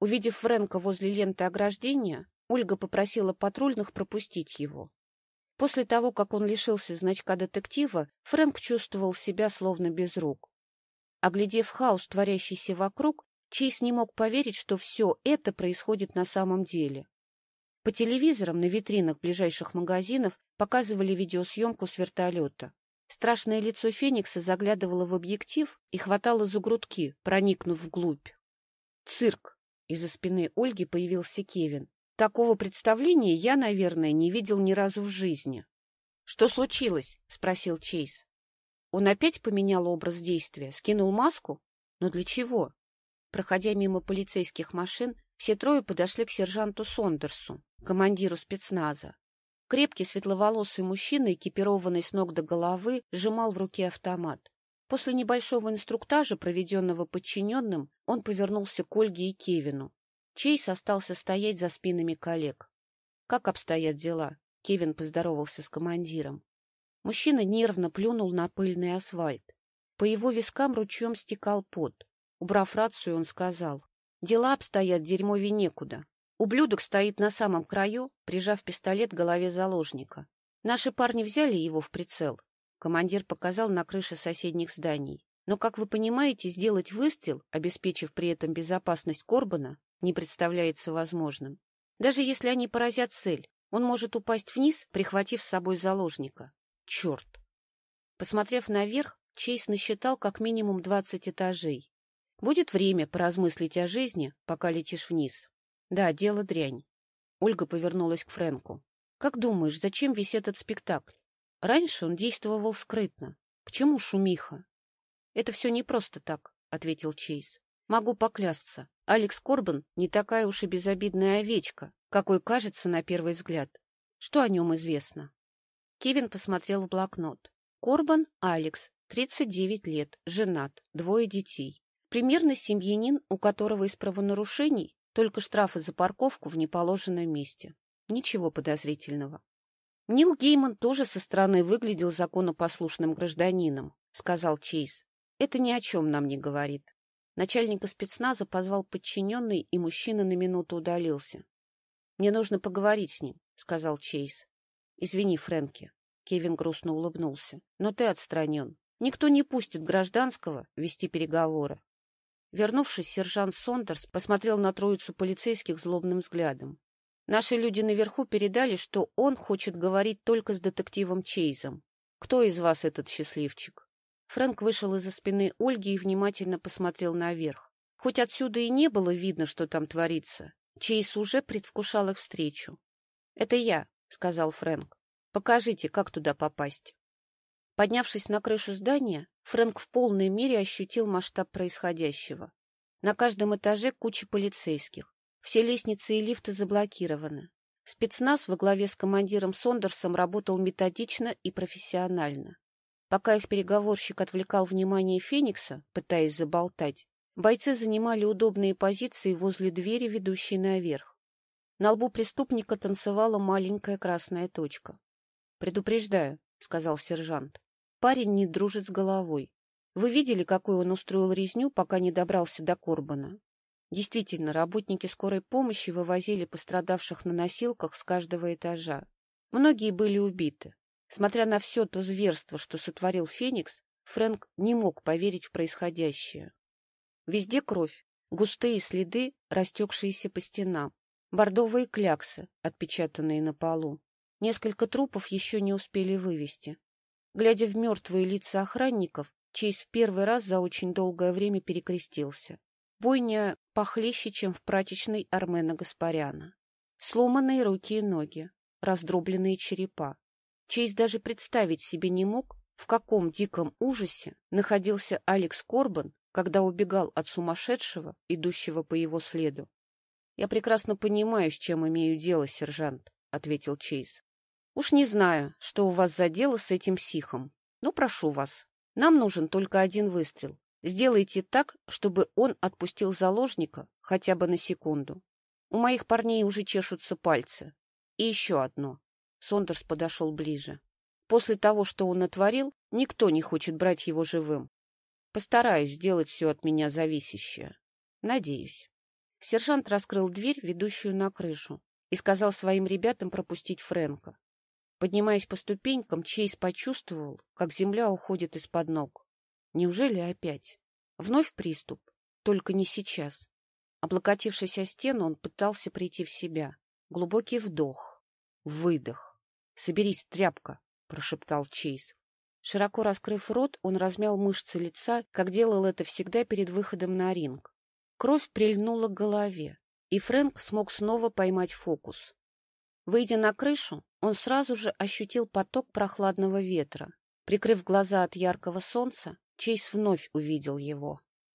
Увидев Фрэнка возле ленты ограждения, Ольга попросила патрульных пропустить его. После того, как он лишился значка детектива, Фрэнк чувствовал себя словно без рук. Оглядев хаос, творящийся вокруг, Чейз не мог поверить, что все это происходит на самом деле. По телевизорам на витринах ближайших магазинов показывали видеосъемку с вертолета. Страшное лицо Феникса заглядывало в объектив и хватало за грудки, проникнув вглубь. Цирк! Из-за спины Ольги появился Кевин. Такого представления я, наверное, не видел ни разу в жизни. — Что случилось? — спросил Чейз. Он опять поменял образ действия, скинул маску? Но для чего? Проходя мимо полицейских машин, все трое подошли к сержанту Сондерсу, командиру спецназа. Крепкий светловолосый мужчина, экипированный с ног до головы, сжимал в руке автомат. После небольшого инструктажа, проведенного подчиненным, он повернулся к Ольге и Кевину. Чейз остался стоять за спинами коллег. — Как обстоят дела? — Кевин поздоровался с командиром. Мужчина нервно плюнул на пыльный асфальт. По его вискам ручьем стекал пот. Убрав рацию, он сказал. — Дела обстоят дерьмове некуда. Ублюдок стоит на самом краю, прижав пистолет к голове заложника. Наши парни взяли его в прицел. Командир показал на крыше соседних зданий. Но, как вы понимаете, сделать выстрел, обеспечив при этом безопасность Корбана, не представляется возможным. Даже если они поразят цель, он может упасть вниз, прихватив с собой заложника. Черт! Посмотрев наверх, Чейз насчитал как минимум двадцать этажей. Будет время поразмыслить о жизни, пока летишь вниз. Да, дело дрянь. Ольга повернулась к Фрэнку. Как думаешь, зачем весь этот спектакль? Раньше он действовал скрытно. К чему шумиха? Это все не просто так, ответил Чейз. Могу поклясться. Алекс Корбан не такая уж и безобидная овечка, какой кажется на первый взгляд. Что о нем известно? Кевин посмотрел в блокнот. Корбан Алекс, 39 лет, женат, двое детей. Примерно семьянин, у которого из правонарушений только штрафы за парковку в неположенном месте. Ничего подозрительного. Нил Гейман тоже со стороны выглядел законопослушным гражданином, сказал Чейз. Это ни о чем нам не говорит. Начальника спецназа позвал подчиненный, и мужчина на минуту удалился. — Мне нужно поговорить с ним, — сказал Чейз. — Извини, Фрэнки. Кевин грустно улыбнулся. — Но ты отстранен. Никто не пустит гражданского вести переговоры. Вернувшись, сержант Сондерс посмотрел на троицу полицейских злобным взглядом. Наши люди наверху передали, что он хочет говорить только с детективом Чейзом. Кто из вас этот счастливчик? Фрэнк вышел из-за спины Ольги и внимательно посмотрел наверх. Хоть отсюда и не было видно, что там творится, Чейз уже предвкушал их встречу. — Это я, — сказал Фрэнк. — Покажите, как туда попасть. Поднявшись на крышу здания, Фрэнк в полной мере ощутил масштаб происходящего. На каждом этаже куча полицейских. Все лестницы и лифты заблокированы. Спецназ во главе с командиром Сондерсом работал методично и профессионально. Пока их переговорщик отвлекал внимание Феникса, пытаясь заболтать, бойцы занимали удобные позиции возле двери, ведущей наверх. На лбу преступника танцевала маленькая красная точка. — Предупреждаю, — сказал сержант. Парень не дружит с головой. Вы видели, какую он устроил резню, пока не добрался до Корбана? Действительно, работники скорой помощи вывозили пострадавших на носилках с каждого этажа. Многие были убиты. Смотря на все то зверство, что сотворил Феникс, Фрэнк не мог поверить в происходящее. Везде кровь, густые следы, растекшиеся по стенам, бордовые кляксы, отпечатанные на полу. Несколько трупов еще не успели вывести. Глядя в мертвые лица охранников, Чейз в первый раз за очень долгое время перекрестился. Бойня похлеще, чем в прачечной Армена Гаспаряна. Сломанные руки и ноги, раздробленные черепа. Чейз даже представить себе не мог, в каком диком ужасе находился Алекс Корбан, когда убегал от сумасшедшего, идущего по его следу. — Я прекрасно понимаю, с чем имею дело, сержант, — ответил Чейз. Уж не знаю, что у вас за дело с этим психом, но прошу вас, нам нужен только один выстрел. Сделайте так, чтобы он отпустил заложника хотя бы на секунду. У моих парней уже чешутся пальцы. И еще одно. Сондерс подошел ближе. После того, что он натворил, никто не хочет брать его живым. Постараюсь сделать все от меня зависящее. Надеюсь. Сержант раскрыл дверь, ведущую на крышу, и сказал своим ребятам пропустить Фрэнка. Поднимаясь по ступенькам, Чейз почувствовал, как земля уходит из-под ног. Неужели опять? Вновь приступ? Только не сейчас. Облокотившись о стену, он пытался прийти в себя. Глубокий вдох. Выдох. «Соберись, тряпка!» — прошептал Чейз. Широко раскрыв рот, он размял мышцы лица, как делал это всегда перед выходом на ринг. Кровь прильнула к голове, и Фрэнк смог снова поймать фокус. Выйдя на крышу, он сразу же ощутил поток прохладного ветра. Прикрыв глаза от яркого солнца, Чейз вновь увидел его.